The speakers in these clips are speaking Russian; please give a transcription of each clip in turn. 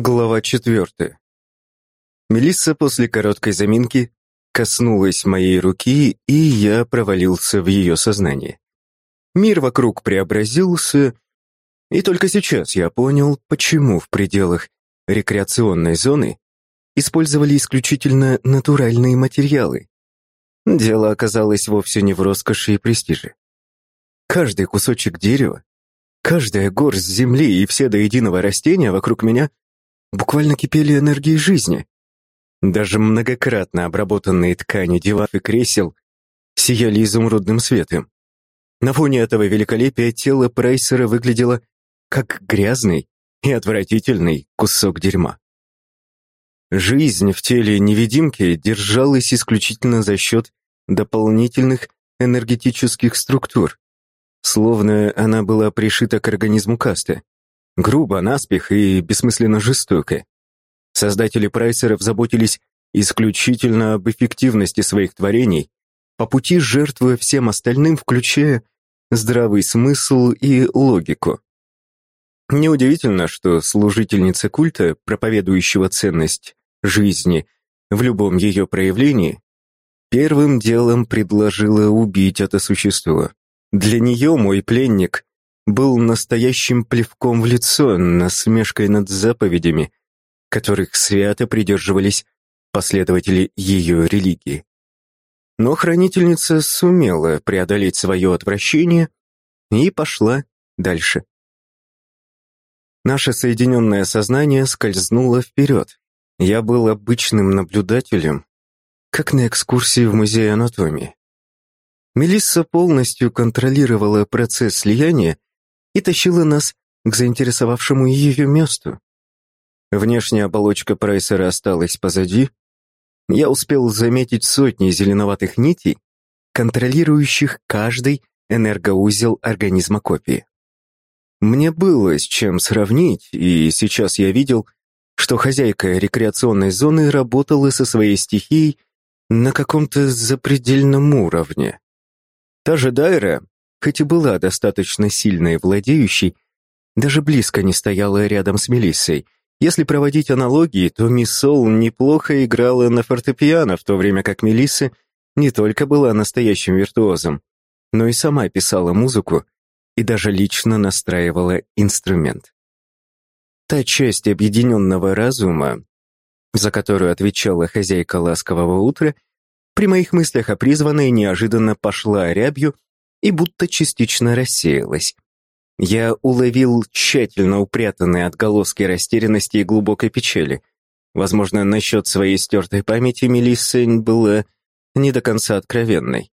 Глава четвертая. Мелисса после короткой заминки коснулась моей руки, и я провалился в ее сознание. Мир вокруг преобразился, и только сейчас я понял, почему в пределах рекреационной зоны использовали исключительно натуральные материалы. Дело оказалось вовсе не в роскоши и престиже. Каждый кусочек дерева, каждая горсть земли и все до единого растения вокруг меня буквально кипели энергией жизни. Даже многократно обработанные ткани диванов и кресел сияли изумрудным светом. На фоне этого великолепия тело Прайсера выглядело как грязный и отвратительный кусок дерьма. Жизнь в теле невидимки держалась исключительно за счет дополнительных энергетических структур, словно она была пришита к организму касты. Грубо, наспех и бессмысленно жестоко. Создатели прайсеров заботились исключительно об эффективности своих творений, по пути жертвуя всем остальным, включая здравый смысл и логику. Неудивительно, что служительница культа, проповедующего ценность жизни в любом ее проявлении, первым делом предложила убить это существо. Для нее мой пленник был настоящим плевком в лицо, насмешкой над заповедями, которых свято придерживались последователи ее религии. Но хранительница сумела преодолеть свое отвращение и пошла дальше. Наше соединенное сознание скользнуло вперед. Я был обычным наблюдателем, как на экскурсии в музей анатомии. Мелисса полностью контролировала процесс слияния и тащила нас к заинтересовавшему ее месту. Внешняя оболочка Прайсера осталась позади. Я успел заметить сотни зеленоватых нитей, контролирующих каждый энергоузел организма копии. Мне было с чем сравнить, и сейчас я видел, что хозяйка рекреационной зоны работала со своей стихией на каком-то запредельном уровне. Та же Дайра хоть и была достаточно сильной и владеющей, даже близко не стояла рядом с Мелиссой. Если проводить аналогии, то мисс Сол неплохо играла на фортепиано, в то время как Мелисса не только была настоящим виртуозом, но и сама писала музыку и даже лично настраивала инструмент. Та часть объединенного разума, за которую отвечала хозяйка ласкового утра, при моих мыслях о призванной неожиданно пошла рябью и будто частично рассеялась. Я уловил тщательно упрятанные отголоски растерянности и глубокой печали. Возможно, насчет своей стертой памяти Мелисса была не до конца откровенной.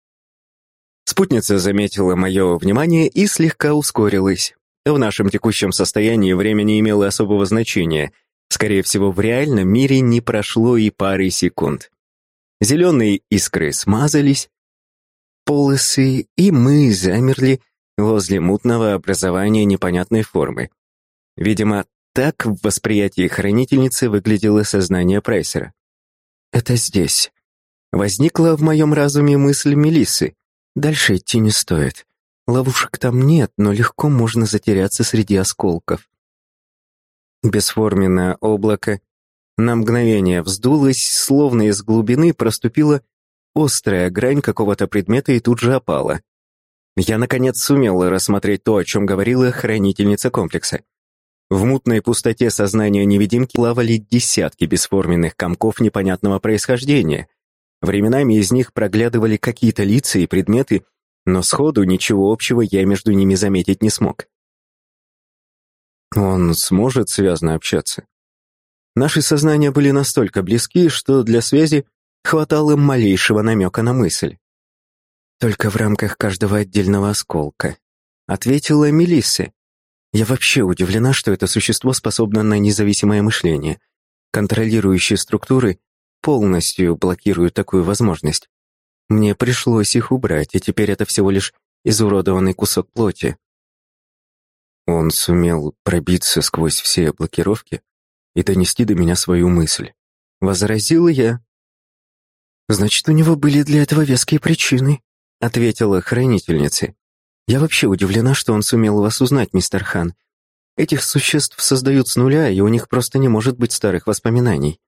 Спутница заметила мое внимание и слегка ускорилась. В нашем текущем состоянии время не имело особого значения. Скорее всего, в реальном мире не прошло и пары секунд. Зеленые искры смазались, полосы, и мы замерли возле мутного образования непонятной формы. Видимо, так в восприятии хранительницы выглядело сознание Прайсера. «Это здесь». Возникла в моем разуме мысль Мелиссы. Дальше идти не стоит. Ловушек там нет, но легко можно затеряться среди осколков. Бесформенное облако на мгновение вздулось, словно из глубины проступила острая грань какого-то предмета и тут же опала. Я, наконец, сумел рассмотреть то, о чем говорила хранительница комплекса. В мутной пустоте сознания невидимки плавали десятки бесформенных комков непонятного происхождения. Временами из них проглядывали какие-то лица и предметы, но сходу ничего общего я между ними заметить не смог. Он сможет связно общаться? Наши сознания были настолько близки, что для связи хватало малейшего намека на мысль. «Только в рамках каждого отдельного осколка», — ответила Мелисса. «Я вообще удивлена, что это существо способно на независимое мышление. Контролирующие структуры полностью блокируют такую возможность. Мне пришлось их убрать, и теперь это всего лишь изуродованный кусок плоти». Он сумел пробиться сквозь все блокировки и донести до меня свою мысль. Возразил я, «Значит, у него были для этого веские причины», — ответила хранительница. «Я вообще удивлена, что он сумел вас узнать, мистер Хан. Этих существ создают с нуля, и у них просто не может быть старых воспоминаний.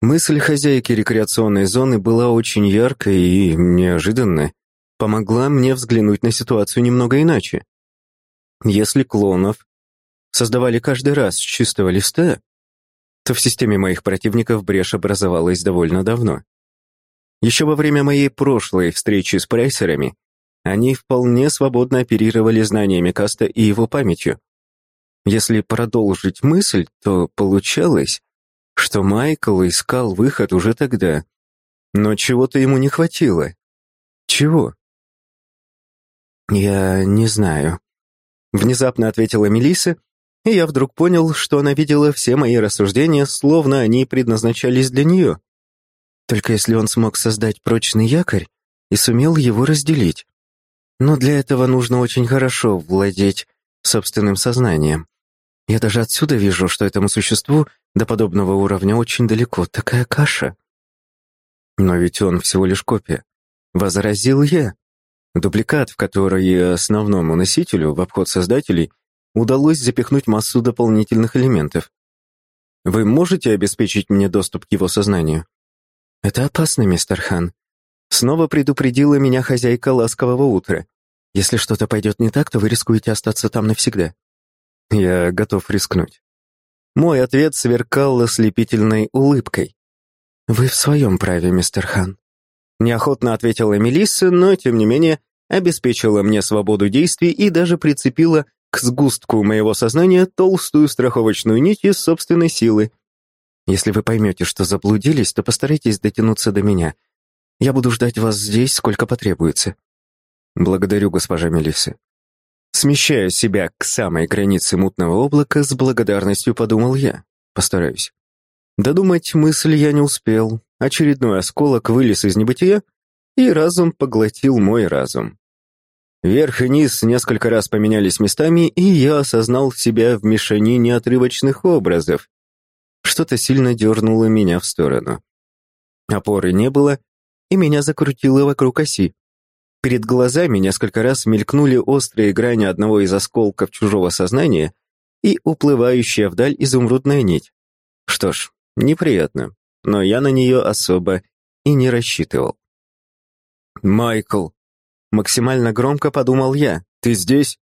Мысль хозяйки рекреационной зоны была очень яркой и неожиданной, помогла мне взглянуть на ситуацию немного иначе. Если клонов создавали каждый раз с чистого листа, то в системе моих противников брешь образовалась довольно давно. Еще во время моей прошлой встречи с прайсерами они вполне свободно оперировали знаниями Каста и его памятью. Если продолжить мысль, то получалось, что Майкл искал выход уже тогда. Но чего-то ему не хватило. Чего? «Я не знаю», — внезапно ответила Мелисса, и я вдруг понял, что она видела все мои рассуждения, словно они предназначались для нее. Только если он смог создать прочный якорь и сумел его разделить. Но для этого нужно очень хорошо владеть собственным сознанием. Я даже отсюда вижу, что этому существу до подобного уровня очень далеко. Такая каша. Но ведь он всего лишь копия. Возразил я. Дубликат, в который основному носителю в обход создателей удалось запихнуть массу дополнительных элементов. Вы можете обеспечить мне доступ к его сознанию? Это опасно, мистер Хан. Снова предупредила меня хозяйка ласкового утра. Если что-то пойдет не так, то вы рискуете остаться там навсегда. Я готов рискнуть. Мой ответ сверкал ослепительной улыбкой. «Вы в своем праве, мистер Хан». Неохотно ответила Мелисса, но, тем не менее, обеспечила мне свободу действий и даже прицепила к сгустку моего сознания толстую страховочную нить из собственной силы. Если вы поймете, что заблудились, то постарайтесь дотянуться до меня. Я буду ждать вас здесь, сколько потребуется. Благодарю, госпожа Мелисса. Смещая себя к самой границе мутного облака, с благодарностью подумал я. Постараюсь. Додумать мысль я не успел. Очередной осколок вылез из небытия, и разум поглотил мой разум. Верх и низ несколько раз поменялись местами, и я осознал себя в мешанине отрывочных образов. Что-то сильно дернуло меня в сторону. Опоры не было, и меня закрутило вокруг оси. Перед глазами несколько раз мелькнули острые грани одного из осколков чужого сознания и уплывающая вдаль изумрудная нить. Что ж, неприятно, но я на нее особо и не рассчитывал. «Майкл!» Максимально громко подумал я. «Ты здесь?»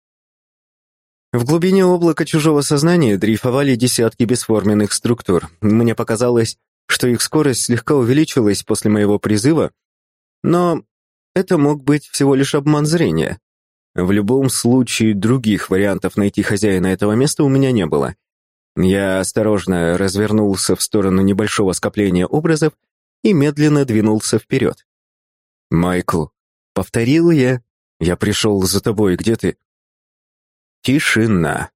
В глубине облака чужого сознания дрейфовали десятки бесформенных структур. Мне показалось, что их скорость слегка увеличилась после моего призыва, но это мог быть всего лишь обман зрения. В любом случае, других вариантов найти хозяина этого места у меня не было. Я осторожно развернулся в сторону небольшого скопления образов и медленно двинулся вперед. «Майкл», — повторил я, — «я пришел за тобой, где ты?» Тишина.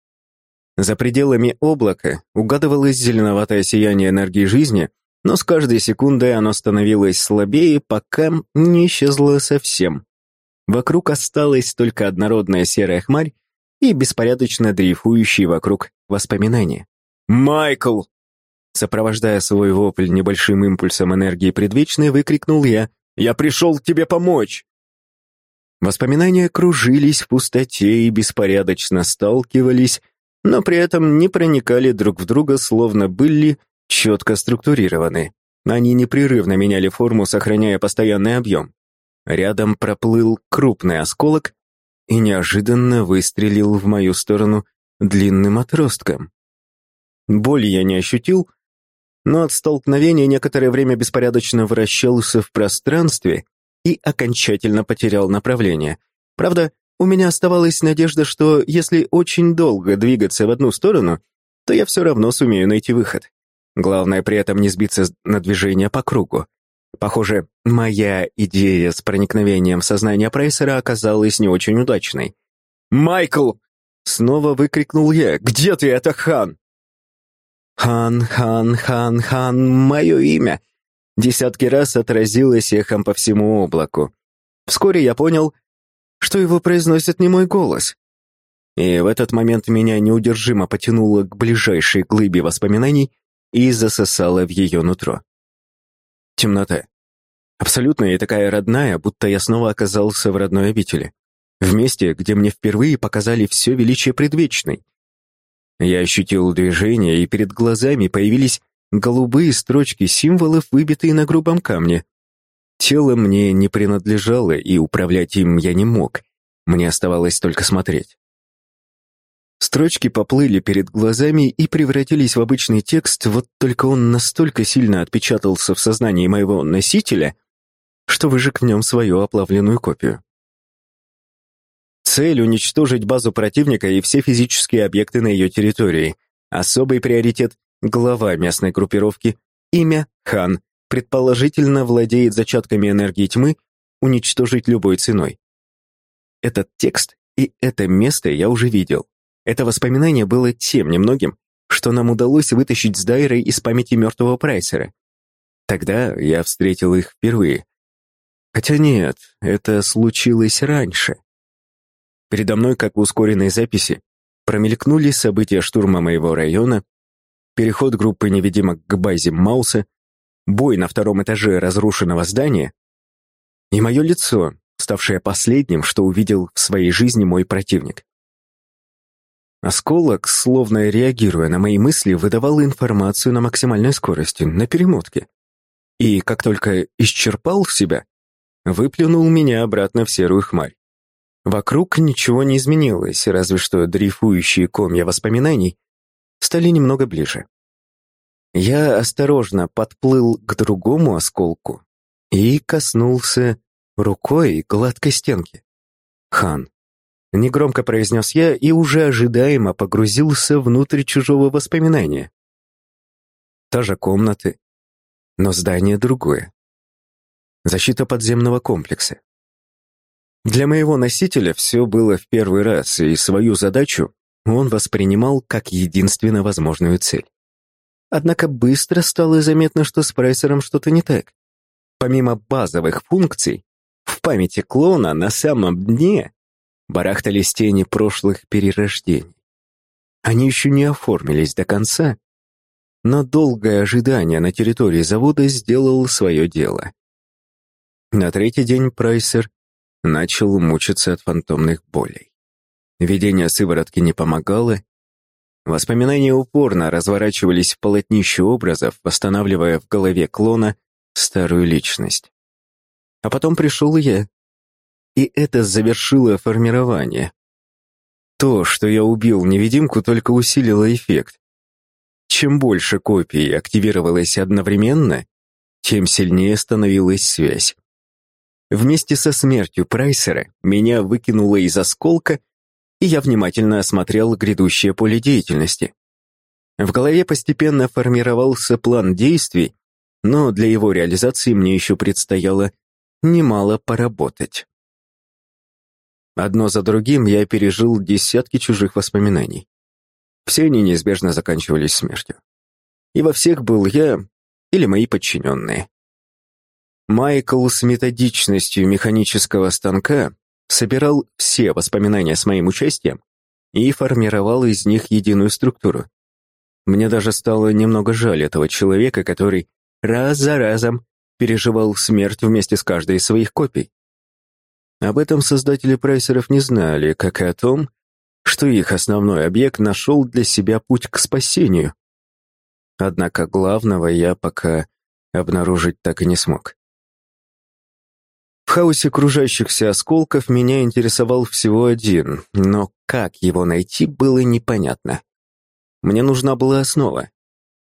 За пределами облака угадывалось зеленоватое сияние энергии жизни, но с каждой секундой оно становилось слабее, пока не исчезло совсем. Вокруг осталась только однородная серая хмарь и беспорядочно дрейфующие вокруг воспоминания. «Майкл!» Сопровождая свой вопль небольшим импульсом энергии предвечной, выкрикнул я «Я пришел тебе помочь!» Воспоминания кружились в пустоте и беспорядочно сталкивались, но при этом не проникали друг в друга, словно были четко структурированы. Они непрерывно меняли форму, сохраняя постоянный объем. Рядом проплыл крупный осколок и неожиданно выстрелил в мою сторону длинным отростком. Боли я не ощутил, но от столкновения некоторое время беспорядочно вращался в пространстве и окончательно потерял направление. Правда, у меня оставалась надежда, что если очень долго двигаться в одну сторону, то я все равно сумею найти выход. Главное при этом не сбиться на движение по кругу. Похоже, моя идея с проникновением в сознание Прайсера оказалась не очень удачной. «Майкл!» — снова выкрикнул я. «Где ты, это Хан?» «Хан, Хан, Хан, Хан, мое имя!» Десятки раз отразилось эхом по всему облаку. Вскоре я понял, что его произносит не мой голос. И в этот момент меня неудержимо потянуло к ближайшей глыбе воспоминаний, и засосала в ее нутро. Темнота. Абсолютно и такая родная, будто я снова оказался в родной обители. В месте, где мне впервые показали все величие предвечной. Я ощутил движение, и перед глазами появились голубые строчки символов, выбитые на грубом камне. Тело мне не принадлежало, и управлять им я не мог. Мне оставалось только смотреть. Строчки поплыли перед глазами и превратились в обычный текст, вот только он настолько сильно отпечатался в сознании моего носителя, что выжег в нем свою оплавленную копию. Цель — уничтожить базу противника и все физические объекты на ее территории. Особый приоритет — глава местной группировки, имя — Хан, предположительно владеет зачатками энергии тьмы, уничтожить любой ценой. Этот текст и это место я уже видел. Это воспоминание было тем немногим, что нам удалось вытащить с Дайрой из памяти мертвого Прайсера. Тогда я встретил их впервые. Хотя нет, это случилось раньше. Передо мной, как в ускоренной записи, промелькнули события штурма моего района, переход группы невидимок к базе Мауса, бой на втором этаже разрушенного здания и мое лицо, ставшее последним, что увидел в своей жизни мой противник. Осколок, словно реагируя на мои мысли, выдавал информацию на максимальной скорости, на перемотке. И как только исчерпал себя, выплюнул меня обратно в серую хмарь. Вокруг ничего не изменилось, разве что дрейфующие комья воспоминаний стали немного ближе. Я осторожно подплыл к другому осколку и коснулся рукой гладкой стенки. Хан. Негромко произнес я и уже ожидаемо погрузился внутрь чужого воспоминания. Та же комната, но здание другое. Защита подземного комплекса. Для моего носителя все было в первый раз, и свою задачу он воспринимал как единственно возможную цель. Однако быстро стало заметно, что с прайсером что-то не так. Помимо базовых функций, в памяти клона на самом дне барахтались тени прошлых перерождений. Они еще не оформились до конца, но долгое ожидание на территории завода сделало свое дело. На третий день Прайсер начал мучиться от фантомных болей. Видение сыворотки не помогало, воспоминания упорно разворачивались в полотнище образов, восстанавливая в голове клона старую личность. А потом пришел я, и это завершило формирование. То, что я убил невидимку, только усилило эффект. Чем больше копий активировалось одновременно, тем сильнее становилась связь. Вместе со смертью Прайсера меня выкинуло из осколка, и я внимательно осмотрел грядущее поле деятельности. В голове постепенно формировался план действий, но для его реализации мне еще предстояло немало поработать. Одно за другим я пережил десятки чужих воспоминаний. Все они неизбежно заканчивались смертью. И во всех был я или мои подчиненные. Майкл с методичностью механического станка собирал все воспоминания с моим участием и формировал из них единую структуру. Мне даже стало немного жаль этого человека, который раз за разом переживал смерть вместе с каждой из своих копий. Об этом создатели прайсеров не знали, как и о том, что их основной объект нашел для себя путь к спасению. Однако главного я пока обнаружить так и не смог. В хаосе кружащихся осколков меня интересовал всего один, но как его найти, было непонятно. Мне нужна была основа,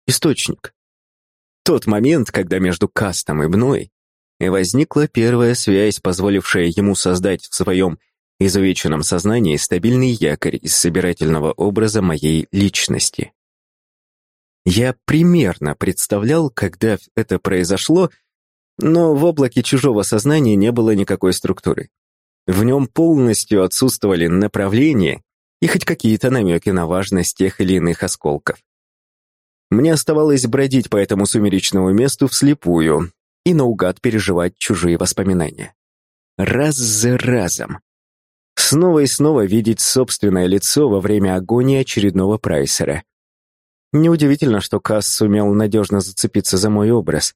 источник. Тот момент, когда между Кастом и мной возникла первая связь, позволившая ему создать в своем изувеченном сознании стабильный якорь из собирательного образа моей личности. Я примерно представлял, когда это произошло, но в облаке чужого сознания не было никакой структуры. В нем полностью отсутствовали направления и хоть какие-то намеки на важность тех или иных осколков. Мне оставалось бродить по этому сумеречному месту вслепую и наугад переживать чужие воспоминания. Раз за разом. Снова и снова видеть собственное лицо во время агонии очередного прайсера. Неудивительно, что Касс сумел надежно зацепиться за мой образ.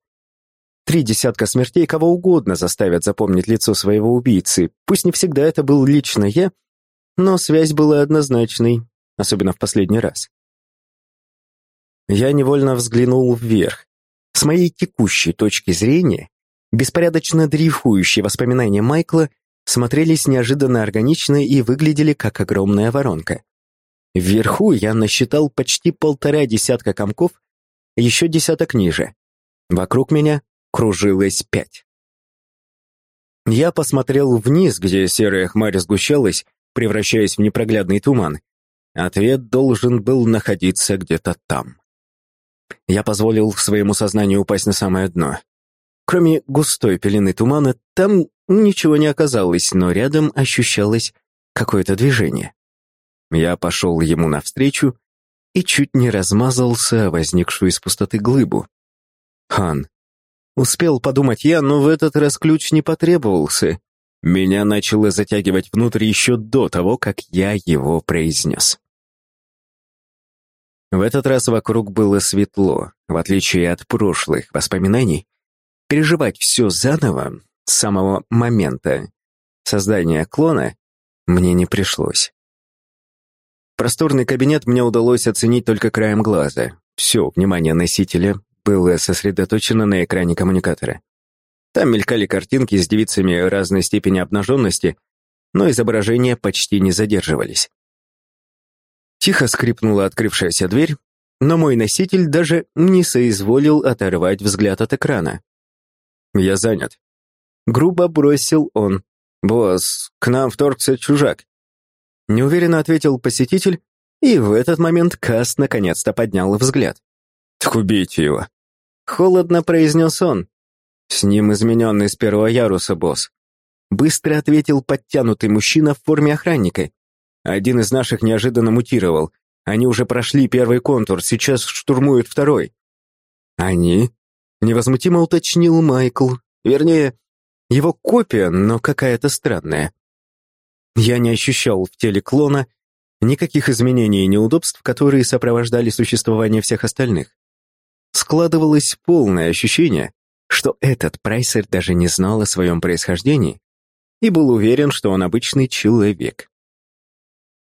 Три десятка смертей кого угодно заставят запомнить лицо своего убийцы. Пусть не всегда это был лично я, но связь была однозначной, особенно в последний раз. Я невольно взглянул вверх. С моей текущей точки зрения, беспорядочно дрейфующие воспоминания Майкла смотрелись неожиданно органично и выглядели как огромная воронка. Вверху я насчитал почти полтора десятка комков, еще десяток ниже. Вокруг меня кружилось пять. Я посмотрел вниз, где серая хмарь сгущалась, превращаясь в непроглядный туман. Ответ должен был находиться где-то там. Я позволил своему сознанию упасть на самое дно. Кроме густой пелены тумана, там ничего не оказалось, но рядом ощущалось какое-то движение. Я пошел ему навстречу и чуть не размазался возникшую из пустоты глыбу. Хан. Успел подумать я, но в этот раз ключ не потребовался. Меня начало затягивать внутрь еще до того, как я его произнес. В этот раз вокруг было светло, в отличие от прошлых воспоминаний. Переживать все заново, с самого момента создания клона, мне не пришлось. Просторный кабинет мне удалось оценить только краем глаза. Все внимание носителя было сосредоточено на экране коммуникатора. Там мелькали картинки с девицами разной степени обнаженности, но изображения почти не задерживались. Тихо скрипнула открывшаяся дверь, но мой носитель даже не соизволил оторвать взгляд от экрана. «Я занят». Грубо бросил он. «Босс, к нам вторгся чужак». Неуверенно ответил посетитель, и в этот момент Каст наконец-то поднял взгляд. «Так убейте его!» Холодно произнес он, «С ним измененный с первого яруса, босс». Быстро ответил подтянутый мужчина в форме охранника. Один из наших неожиданно мутировал. Они уже прошли первый контур, сейчас штурмуют второй. Они? Невозмутимо уточнил Майкл. Вернее, его копия, но какая-то странная. Я не ощущал в теле клона никаких изменений и неудобств, которые сопровождали существование всех остальных. Складывалось полное ощущение, что этот прайсер даже не знал о своем происхождении и был уверен, что он обычный человек.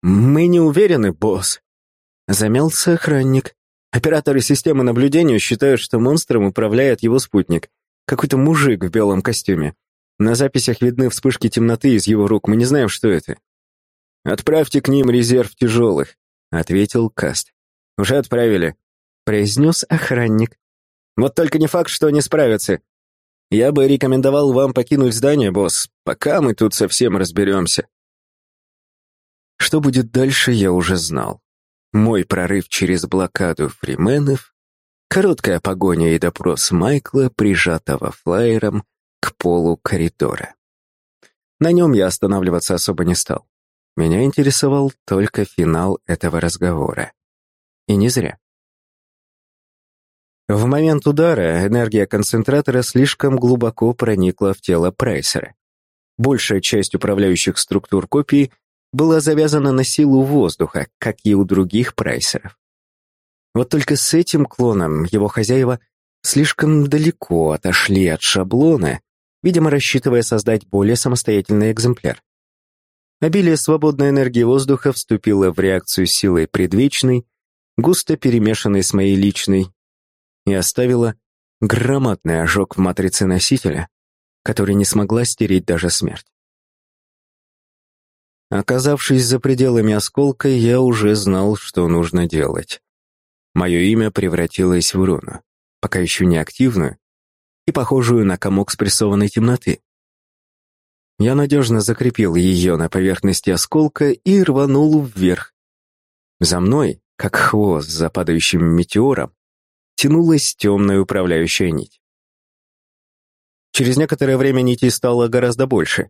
«Мы не уверены, босс», — замялся охранник. Операторы системы наблюдения считают, что монстром управляет его спутник, какой-то мужик в белом костюме. На записях видны вспышки темноты из его рук, мы не знаем, что это. «Отправьте к ним резерв тяжелых», — ответил Каст. «Уже отправили», — произнес охранник. Вот только не факт, что они справятся. Я бы рекомендовал вам покинуть здание, босс, пока мы тут совсем разберемся. Что будет дальше, я уже знал. Мой прорыв через блокаду фрименов, короткая погоня и допрос Майкла, прижатого флайером к полу коридора. На нем я останавливаться особо не стал. Меня интересовал только финал этого разговора. И не зря. В момент удара энергия концентратора слишком глубоко проникла в тело Прайсера. Большая часть управляющих структур копии была завязана на силу воздуха, как и у других Прайсеров. Вот только с этим клоном его хозяева слишком далеко отошли от шаблона, видимо, рассчитывая создать более самостоятельный экземпляр. Обилие свободной энергии воздуха вступило в реакцию силой предвечной, густо перемешанной с моей личной, и оставила громадный ожог в матрице носителя, который не смогла стереть даже смерть. Оказавшись за пределами осколка, я уже знал, что нужно делать. Мое имя превратилось в руну, пока еще не активную и похожую на комок спрессованной темноты. Я надежно закрепил ее на поверхности осколка и рванул вверх. За мной, как хвост за падающим метеором, тянулась темная управляющая нить. Через некоторое время нитей стало гораздо больше.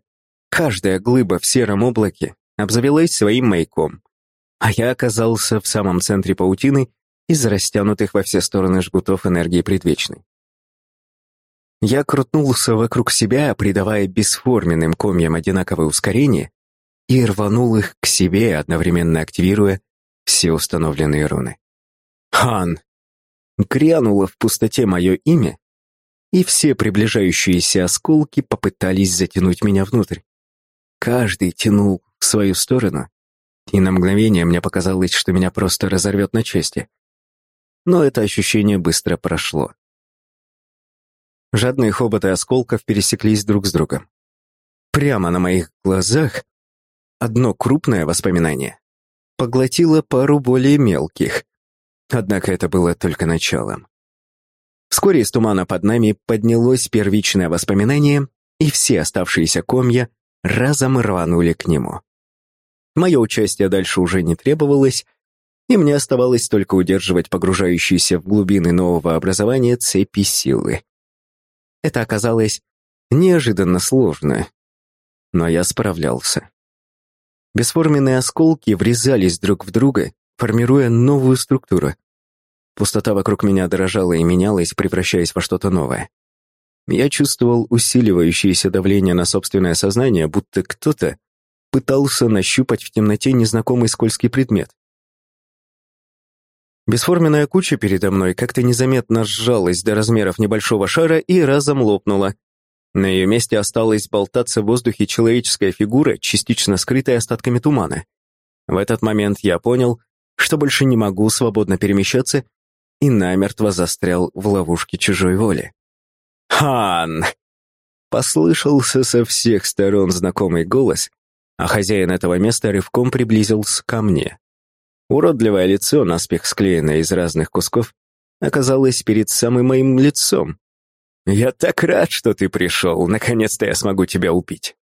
Каждая глыба в сером облаке обзавелась своим маяком, а я оказался в самом центре паутины из растянутых во все стороны жгутов энергии предвечной. Я крутнулся вокруг себя, придавая бесформенным комьям одинаковое ускорение, и рванул их к себе, одновременно активируя все установленные руны. «Хан!» Грянуло в пустоте мое имя, и все приближающиеся осколки попытались затянуть меня внутрь. Каждый тянул в свою сторону, и на мгновение мне показалось, что меня просто разорвет на части. Но это ощущение быстро прошло. Жадные хоботы осколков пересеклись друг с другом. Прямо на моих глазах одно крупное воспоминание поглотило пару более мелких. Однако это было только началом. Вскоре из тумана под нами поднялось первичное воспоминание, и все оставшиеся комья разом рванули к нему. Мое участие дальше уже не требовалось, и мне оставалось только удерживать погружающиеся в глубины нового образования цепи силы. Это оказалось неожиданно сложно, но я справлялся. Бесформенные осколки врезались друг в друга, формируя новую структуру. Пустота вокруг меня дорожала и менялась, превращаясь во что-то новое. Я чувствовал усиливающееся давление на собственное сознание, будто кто-то пытался нащупать в темноте незнакомый скользкий предмет. Бесформенная куча передо мной как-то незаметно сжалась до размеров небольшого шара и разом лопнула. На ее месте осталась болтаться в воздухе человеческая фигура, частично скрытая остатками тумана. В этот момент я понял, что больше не могу свободно перемещаться и намертво застрял в ловушке чужой воли. «Хан!» Послышался со всех сторон знакомый голос, а хозяин этого места рывком приблизился ко мне. Уродливое лицо, наспех склеенное из разных кусков, оказалось перед самым моим лицом. «Я так рад, что ты пришел, наконец-то я смогу тебя убить».